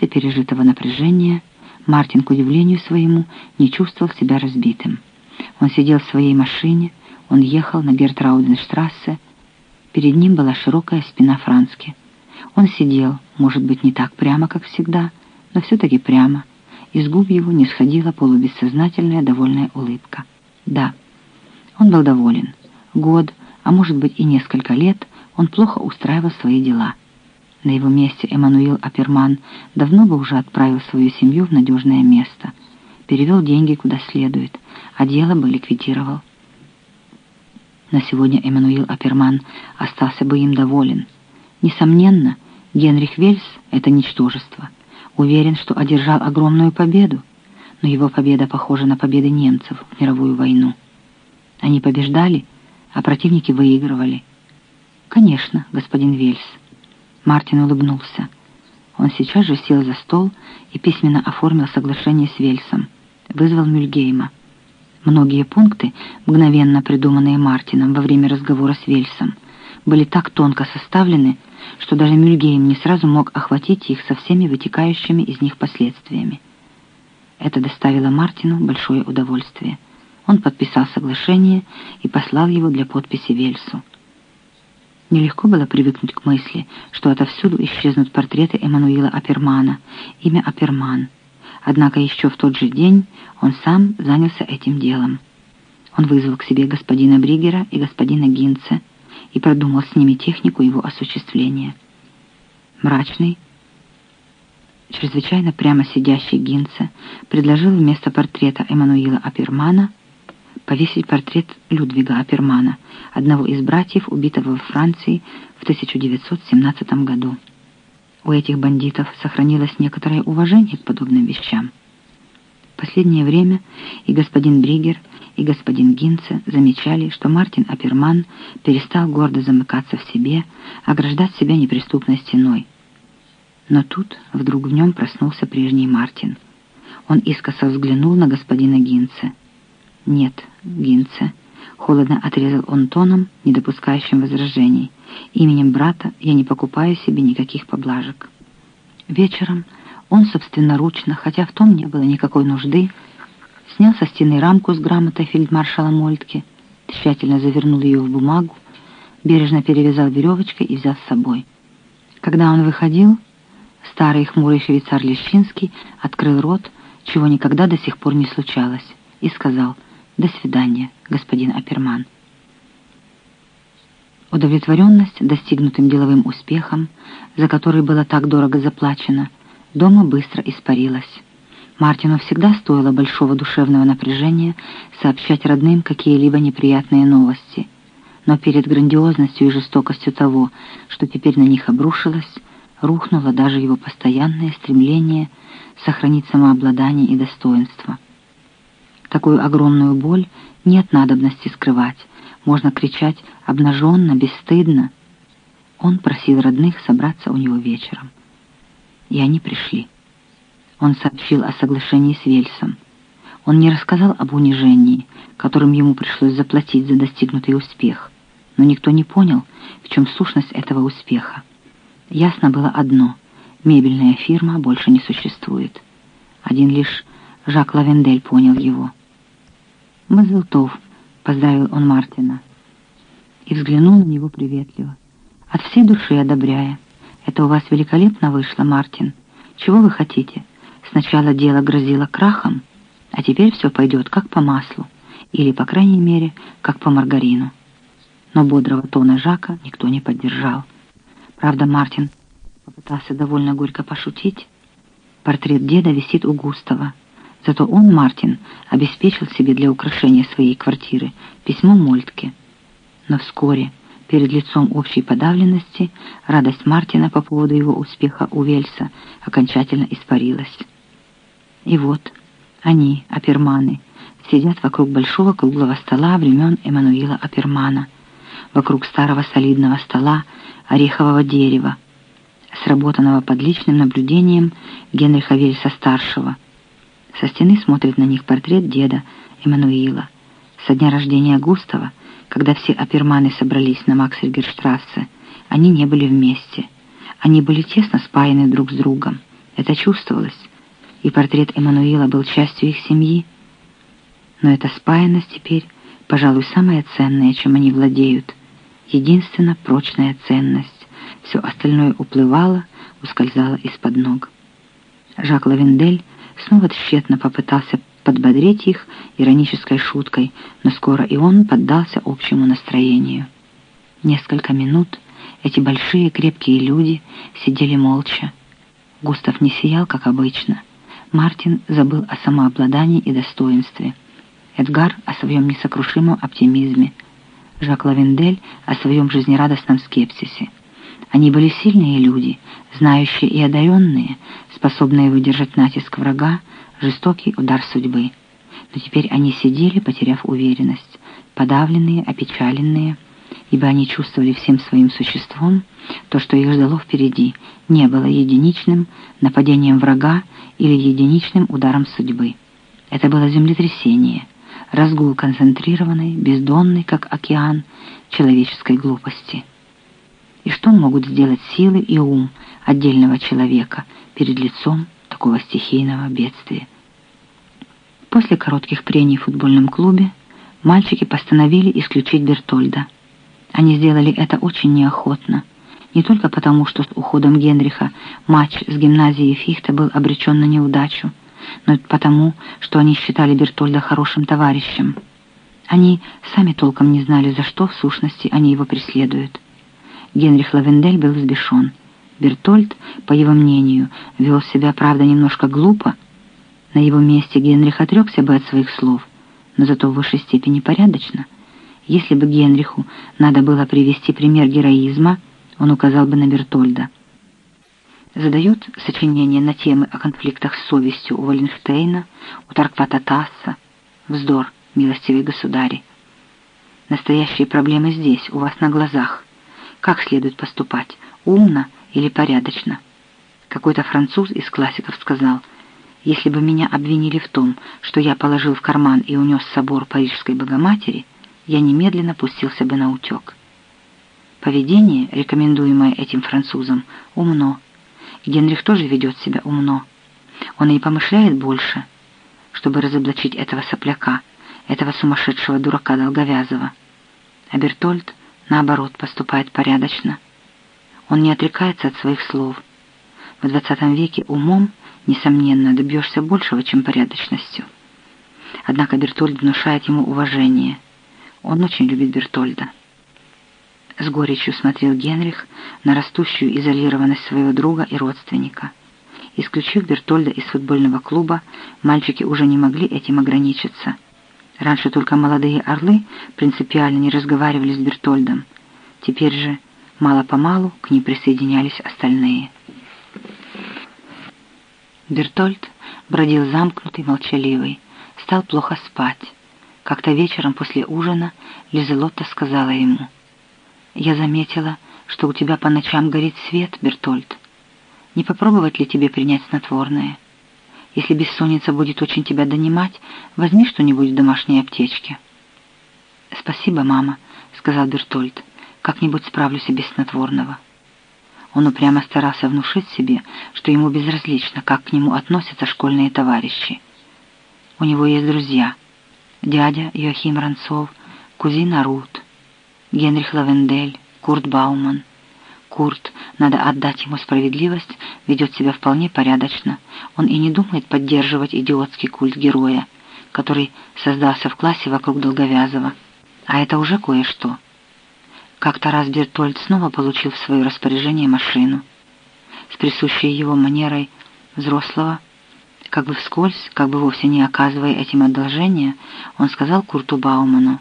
После пережитого напряжения Мартин, к удивлению своему, не чувствовал себя разбитым. Он сидел в своей машине, он ехал на Гертрауденштрассе, перед ним была широкая спина Франски. Он сидел, может быть, не так прямо, как всегда, но все-таки прямо. Из губ его не сходила полубессознательная довольная улыбка. Да, он был доволен. Год, а может быть и несколько лет, он плохо устраивал свои дела. На его месте Эммануил Аперман давно бы уже отправил свою семью в надежное место, перевел деньги куда следует, а дело бы ликвидировал. На сегодня Эммануил Аперман остался бы им доволен. Несомненно, Генрих Вельс — это ничтожество. Уверен, что одержал огромную победу, но его победа похожа на победы немцев в мировую войну. Они побеждали, а противники выигрывали. Конечно, господин Вельс. Мартин улыбнулся. Он сейчас же сел за стол и письменно оформил соглашение с Вельсом. Вызвал Мюльгейма. Многие пункты, мгновенно придуманные Мартином во время разговора с Вельсом, были так тонко составлены, что даже Мюльгейм не сразу мог охватить их со всеми вытекающими из них последствиями. Это доставило Мартину большое удовольствие. Он подписал соглашение и послал его для подписи Вельсу. Нелегко было привыкнуть к мысли, что отовсюду исчезнут портреты Эммануила Апермана, имя Аперман. Однако еще в тот же день он сам занялся этим делом. Он вызвал к себе господина Бригера и господина Гинца и продумал с ними технику его осуществления. Мрачный, чрезвычайно прямо сидящий Гинца предложил вместо портрета Эммануила Апермана повесить портрет Людвига Апермана, одного из братьев, убитого во Франции в 1917 году. У этих бандитов сохранилось некоторое уважение к подобным вещам. В последнее время и господин Бригер, и господин Гинце замечали, что Мартин Аперман перестал гордо замыкаться в себе, ограждать себя неприступной стеной. Но тут вдруг в нем проснулся прежний Мартин. Он искоса взглянул на господина Гинце. «Нет, Гинце», — холодно отрезал он тоном, не допускающим возражений. «Именем брата я не покупаю себе никаких поблажек». Вечером он собственноручно, хотя в том не было никакой нужды, снял со стены рамку с грамотой фельдмаршала Мольтке, тщательно завернул ее в бумагу, бережно перевязал веревочкой и взял с собой. Когда он выходил, старый хмурый швейцар Лещинский открыл рот, чего никогда до сих пор не случалось, и сказал — до свидания, господин Аперман. Удовлетворенность достигнутым деловым успехом, за который было так дорого заплачено, дома быстро испарилась. Мартину всегда стоило большого душевного напряжения сообщать родным какие-либо неприятные новости. Но перед грандиозностью и жестокостью того, что теперь на них обрушилось, рухнуло даже его постоянное стремление сохранить самообладание и достоинство. Такую огромную боль нет надобности скрывать. Можно кричать обнаженно, бесстыдно. Он просил родных собраться у него вечером. И они пришли. Он сообщил о соглашении с Вельсом. Он не рассказал об унижении, которым ему пришлось заплатить за достигнутый успех. Но никто не понял, в чем сущность этого успеха. Ясно было одно — мебельная фирма больше не существует. Один лишь Жак Лавендель понял его — «Мазелтов», — поздравил он Мартина. И взглянул на него приветливо, от всей души одобряя. «Это у вас великолепно вышло, Мартин. Чего вы хотите? Сначала дело грозило крахом, а теперь все пойдет как по маслу, или, по крайней мере, как по маргарину». Но бодрого тона Жака никто не поддержал. Правда, Мартин попытался довольно горько пошутить. Портрет деда висит у Густава, Зато он, Мартин, обеспечил себе для украшения своей квартиры письмо Мольтке. Но вскоре, перед лицом общей подавленности, радость Мартина по поводу его успеха у Вельса окончательно испарилась. И вот они, Аперманы, сидят вокруг большого круглого стола времен Эммануила Апермана, вокруг старого солидного стола орехового дерева, сработанного под личным наблюдением Генриха Вельса-старшего – со стены смотрит на них портрет деда Эммануила. Со дня рождения Густава, когда все оперманы собрались на Максельгерштрассе, они не были вместе. Они были тесно спаяны друг с другом. Это чувствовалось, и портрет Эммануила был частью их семьи. Но эта спаянность теперь, пожалуй, самая ценная, чем они владеют. Единственно прочная ценность. Все остальное уплывало, ускользало из-под ног. Жак Лавендель снова тщетно попытался подбодрить их иронической шуткой, но скоро и он поддался общему настроению. Несколько минут эти большие крепкие люди сидели молча. Густав не сиял, как обычно. Мартин забыл о самообладании и достоинстве. Эдгар о своем несокрушимом оптимизме. Жак Лавендель о своем жизнерадостном скепсисе. Они были сильные люди, знающие и одаренные, способные выдержать натиск врага, жестокий удар судьбы. Но теперь они сидели, потеряв уверенность, подавленные, опечаленные, ибо они чувствовали всем своим существом то, что их ждало впереди, не было единичным нападением врага или единичным ударом судьбы. Это было землетрясение, разгул концентрированной, бездонной, как океан, человеческой глупости. И что могут сделать силы и ум отдельного человека перед лицом такого стихийного бедствия? После коротких прений в футбольном клубе мальчики постановили исключить Бертольда. Они сделали это очень неохотно, не только потому, что с уходом Генриха матч с гимназией Фихта был обречен на неудачу, но и потому, что они считали Бертольда хорошим товарищем. Они сами толком не знали, за что в сущности они его преследуют. Генрих Лавендель был взбешен. Бертольд, по его мнению, вел себя, правда, немножко глупо. На его месте Генрих отрекся бы от своих слов, но зато в высшей степени порядочно. Если бы Генриху надо было привести пример героизма, он указал бы на Бертольда. Задают сочинения на темы о конфликтах с совестью у Валенштейна, у Тарквата Тасса. Вздор, милостивый государи. Настоящие проблемы здесь, у вас на глазах. Как следует поступать, умно или порядочно? Какой-то француз из классиков сказал, если бы меня обвинили в том, что я положил в карман и унес собор Парижской Богоматери, я немедленно пустился бы на утек. Поведение, рекомендуемое этим французом, умно. Генрих тоже ведет себя умно. Он и помышляет больше, чтобы разоблачить этого сопляка, этого сумасшедшего дурака Долговязова. А Бертольд наоборот, поступает порядочно. Он не отрекается от своих слов. В XX веке умом, несомненно, добьешься большего, чем порядочностью. Однако Бертольд внушает ему уважение. Он очень любит Бертольда. С горечью смотрел Генрих на растущую изолированность своего друга и родственника. Исключив Бертольда из футбольного клуба, мальчики уже не могли этим ограничиться – Раньше только молодые орлы принципиально не разговаривали с Бертольдом. Теперь же мало-помалу к ним присоединялись остальные. Бертольд бродил замкнутый, молчаливый, стал плохо спать. Как-то вечером после ужина Лизелотта сказала ему, «Я заметила, что у тебя по ночам горит свет, Бертольд. Не попробовать ли тебе принять снотворное?» Если бессонница будет очень тебя донимать, возьми что-нибудь в домашней аптечке». «Спасибо, мама», — сказал Бертольд. «Как-нибудь справлюсь и без снотворного». Он упрямо старался внушить себе, что ему безразлично, как к нему относятся школьные товарищи. У него есть друзья. Дядя Йохим Ранцов, кузина Рут, Генрих Лавендель, Курт Бауман. Курт, надо отдать ему справедливость, ведет себя вполне порядочно. Он и не думает поддерживать идиотский культ героя, который создался в классе вокруг Долговязова. А это уже кое-что. Как-то раз Бертольд снова получил в свое распоряжение машину. С присущей его манерой взрослого, как бы вскользь, как бы вовсе не оказывая этим одолжения, он сказал Курту Бауману,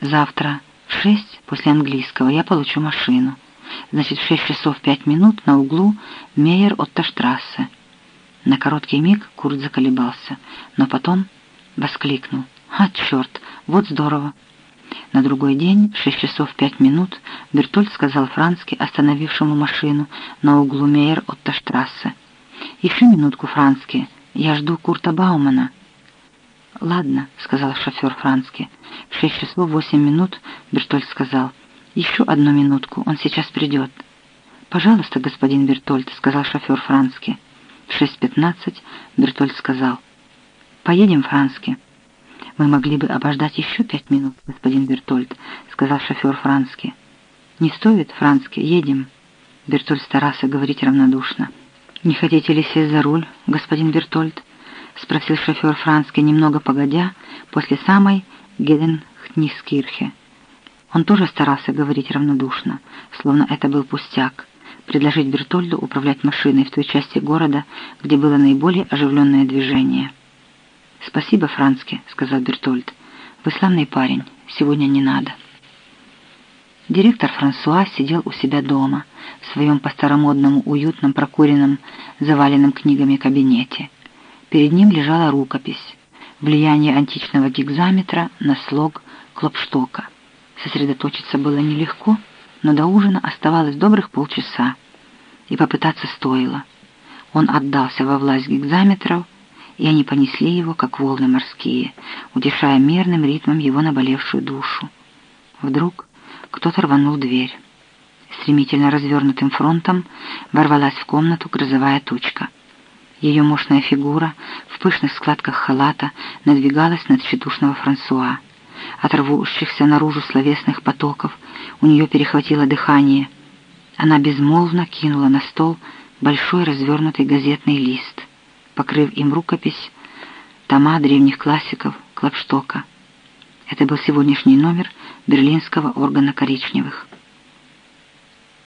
«Завтра в шесть после английского я получу машину». Значит, в шесть часов пять минут на углу Мейер Отташтрассе. На короткий миг Курт заколебался, но потом воскликнул. «А, черт, вот здорово!» На другой день, в шесть часов пять минут, Бертольд сказал Францке, остановившему машину на углу Мейер Отташтрассе. «Еще минутку, Францке, я жду Курта Баумана». «Ладно», — сказал шофер Францке. В шесть часов восемь минут Бертольд сказал — еще одну минутку, он сейчас придет. «Пожалуйста, господин Бертольд», — сказал шофер Франски. В 6.15 Бертольд сказал. «Поедем, Франски». «Мы могли бы обождать еще пять минут, господин Бертольд», — сказал шофер Франски. «Не стоит, Франски, едем». Бертольд старался говорить равнодушно. «Не хотите ли сесть за руль, господин Бертольд?» — спросил шофер Франски немного погодя, после самой Геденхнискирхе. Он тоже старался говорить равнодушно, словно это был пустяк, предложить Бертольду управлять машиной в той части города, где было наиболее оживленное движение. «Спасибо, Франски», — сказал Бертольд. «Вы славный парень. Сегодня не надо». Директор Франсуа сидел у себя дома, в своем по-старомодному уютном, прокуренном, заваленном книгами кабинете. Перед ним лежала рукопись «Влияние античного гигзаметра на слог Клопштока». Сосредоточиться было нелегко, но до ужина оставалось добрых полчаса, и попытаться стоило. Он отдался во власть гигзаметров, и они понесли его, как волны морские, утешая мерным ритмом его наболевшую душу. Вдруг кто-то рванул дверь. Стремительно развернутым фронтом ворвалась в комнату грозовая тучка. Ее мощная фигура в пышных складках халата надвигалась на тщедушного Франсуа. От рвущихся наружу словесных потоков у нее перехватило дыхание. Она безмолвно кинула на стол большой развернутый газетный лист, покрыв им рукопись тома древних классиков Клапштока. Это был сегодняшний номер берлинского органа коричневых.